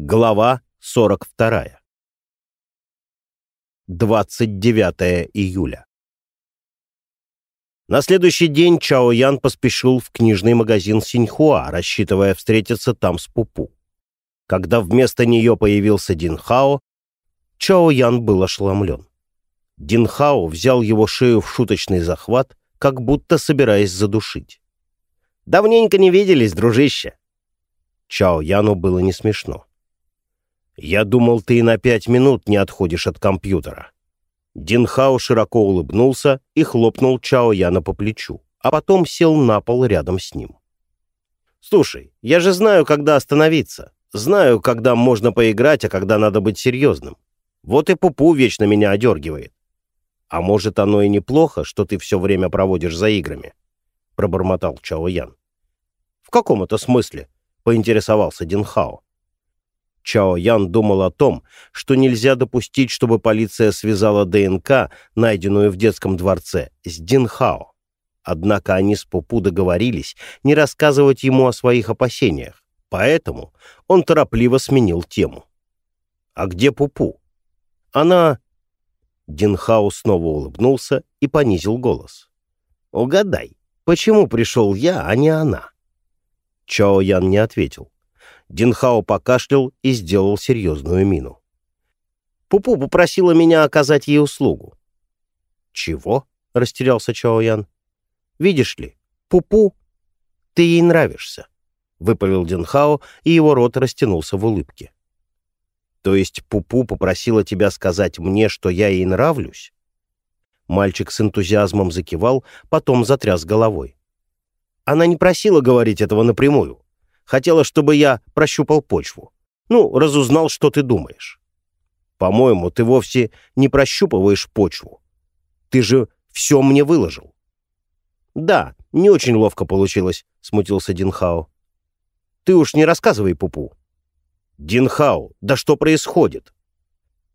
Глава 42. 29 июля. На следующий день Чао Ян поспешил в книжный магазин Синьхуа, рассчитывая встретиться там с Пупу. Когда вместо нее появился Дин Хао, Чао Ян был ошеломлен. Дин Хао взял его шею в шуточный захват, как будто собираясь задушить. «Давненько не виделись, дружище!» Чао Яну было не смешно. «Я думал, ты и на пять минут не отходишь от компьютера». Динхао широко улыбнулся и хлопнул Чао Яна по плечу, а потом сел на пол рядом с ним. «Слушай, я же знаю, когда остановиться. Знаю, когда можно поиграть, а когда надо быть серьезным. Вот и Пупу вечно меня одергивает. А может, оно и неплохо, что ты все время проводишь за играми?» — пробормотал Чао Ян. «В каком это смысле?» — поинтересовался Динхао. Чао Ян думал о том, что нельзя допустить, чтобы полиция связала ДНК, найденную в детском дворце, с Динхао. Однако они с Пупу договорились не рассказывать ему о своих опасениях, поэтому он торопливо сменил тему. «А где Пупу?» «Она...» Динхао снова улыбнулся и понизил голос. «Угадай, почему пришел я, а не она?» Чао Ян не ответил. Динхао покашлял и сделал серьезную мину. Пупу попросила меня оказать ей услугу. «Чего?» — растерялся Чао Ян. «Видишь ли, Пупу, ты ей нравишься», — выпалил Динхао, и его рот растянулся в улыбке. «То есть Пупу попросила тебя сказать мне, что я ей нравлюсь?» Мальчик с энтузиазмом закивал, потом затряс головой. «Она не просила говорить этого напрямую. Хотела, чтобы я прощупал почву. Ну, разузнал, что ты думаешь. По-моему, ты вовсе не прощупываешь почву. Ты же все мне выложил. Да, не очень ловко получилось, смутился Динхао. Ты уж не рассказывай Пупу. Динхао, да что происходит?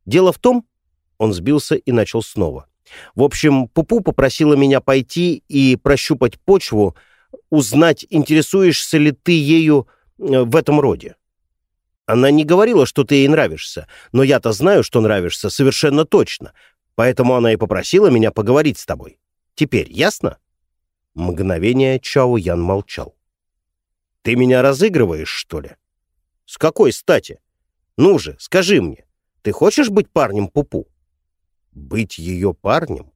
Дело в том, он сбился и начал снова. В общем, Пупу попросила меня пойти и прощупать почву, узнать, интересуешься ли ты ею э, в этом роде. Она не говорила, что ты ей нравишься, но я-то знаю, что нравишься совершенно точно, поэтому она и попросила меня поговорить с тобой. Теперь ясно?» Мгновение Чао Ян молчал. «Ты меня разыгрываешь, что ли?» «С какой стати? Ну же, скажи мне, ты хочешь быть парнем Пупу?» «Быть ее парнем?»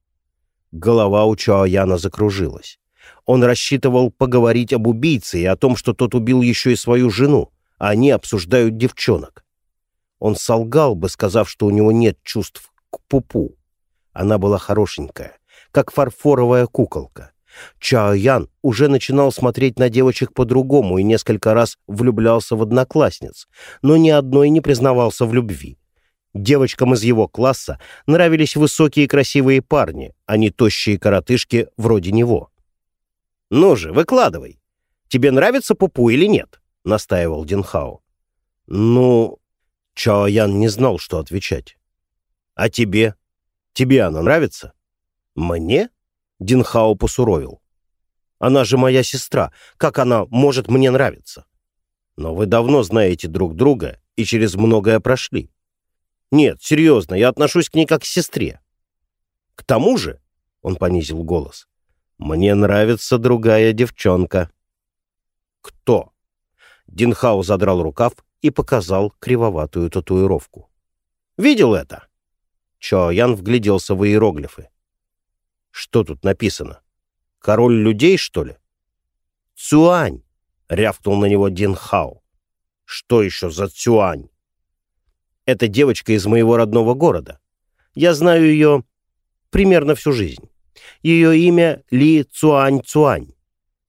Голова у Чао Яна закружилась. Он рассчитывал поговорить об убийце и о том, что тот убил еще и свою жену, а они обсуждают девчонок. Он солгал бы, сказав, что у него нет чувств к Пупу. Она была хорошенькая, как фарфоровая куколка. Чао Ян уже начинал смотреть на девочек по-другому и несколько раз влюблялся в одноклассниц, но ни одной не признавался в любви. Девочкам из его класса нравились высокие красивые парни, а не тощие коротышки вроде него. «Ну же, выкладывай. Тебе нравится Пупу или нет?» — настаивал Динхао. «Ну...» — Чао Ян не знал, что отвечать. «А тебе? Тебе она нравится?» «Мне?» — Динхао посуровил. «Она же моя сестра. Как она может мне нравиться?» «Но вы давно знаете друг друга и через многое прошли». «Нет, серьезно, я отношусь к ней как к сестре». «К тому же...» — он понизил голос. Мне нравится другая девчонка». «Кто?» Динхау задрал рукав и показал кривоватую татуировку. «Видел это?» Чо Ян вгляделся в иероглифы. «Что тут написано? Король людей, что ли?» «Цюань!» — рявкнул на него Динхау. «Что еще за Цюань?» «Это девочка из моего родного города. Я знаю ее примерно всю жизнь. Ее имя Ли Цуань Цуань.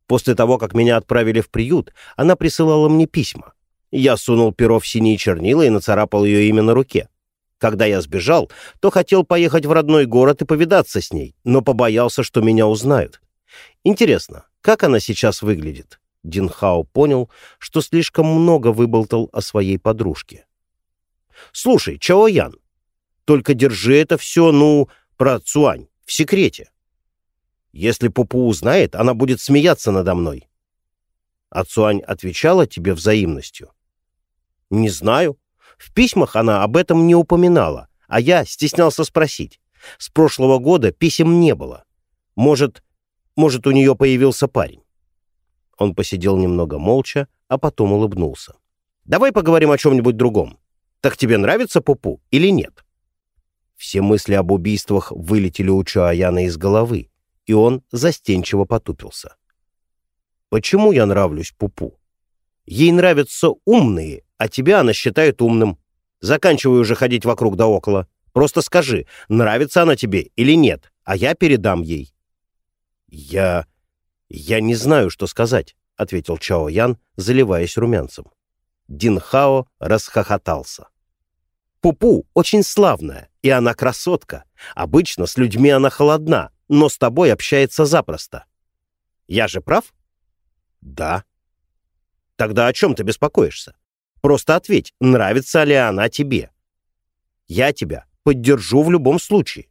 После того, как меня отправили в приют, она присылала мне письма. Я сунул перо в синие чернила и нацарапал ее имя на руке. Когда я сбежал, то хотел поехать в родной город и повидаться с ней, но побоялся, что меня узнают. Интересно, как она сейчас выглядит? Динхао понял, что слишком много выболтал о своей подружке. «Слушай, Чао Ян, только держи это все, ну, про Цуань, в секрете. Если Пупу узнает, она будет смеяться надо мной. А Цуань отвечала тебе взаимностью? Не знаю. В письмах она об этом не упоминала, а я стеснялся спросить. С прошлого года писем не было. Может, может, у нее появился парень. Он посидел немного молча, а потом улыбнулся. «Давай поговорим о чем-нибудь другом. Так тебе нравится Пупу или нет?» Все мысли об убийствах вылетели у Чуаяна из головы, и он застенчиво потупился. «Почему я нравлюсь Пупу? Ей нравятся умные, а тебя она считает умным. Заканчивай уже ходить вокруг да около. Просто скажи, нравится она тебе или нет, а я передам ей». «Я... я не знаю, что сказать», — ответил Чао Ян, заливаясь румянцем. Дин Хао расхохотался. «Пупу очень славная, и она красотка. Обычно с людьми она холодна, но с тобой общается запросто. Я же прав?» «Да». «Тогда о чем ты беспокоишься? Просто ответь, нравится ли она тебе. Я тебя поддержу в любом случае».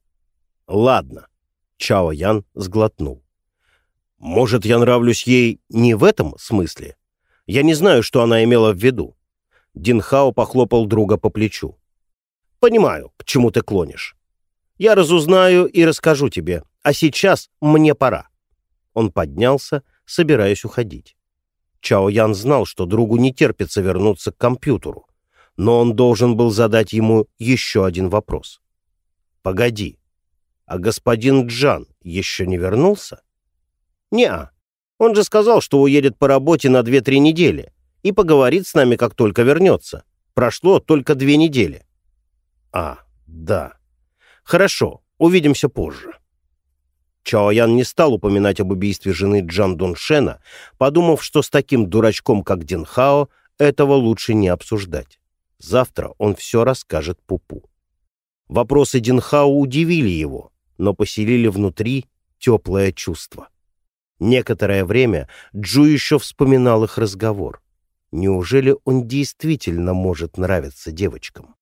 «Ладно», — Чао Ян сглотнул. Может, я нравлюсь ей не в этом смысле? Я не знаю, что она имела в виду. Динхао похлопал друга по плечу. Понимаю, к чему ты клонишь. Я разузнаю и расскажу тебе, а сейчас мне пора. Он поднялся, собираясь уходить. Чао Ян знал, что другу не терпится вернуться к компьютеру, но он должен был задать ему еще один вопрос. «Погоди, а господин Джан еще не вернулся?» «Не-а. Он же сказал, что уедет по работе на 2-3 недели и поговорит с нами, как только вернется. Прошло только две недели». «А, да. Хорошо, увидимся позже». Чаоян не стал упоминать об убийстве жены Джан Дуншена, подумав, что с таким дурачком, как Динхао, этого лучше не обсуждать. Завтра он все расскажет Пупу. Вопросы Динхао удивили его, но поселили внутри теплое чувство. Некоторое время Джу еще вспоминал их разговор. Неужели он действительно может нравиться девочкам?